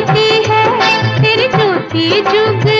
होती है तेरी चौथी जुग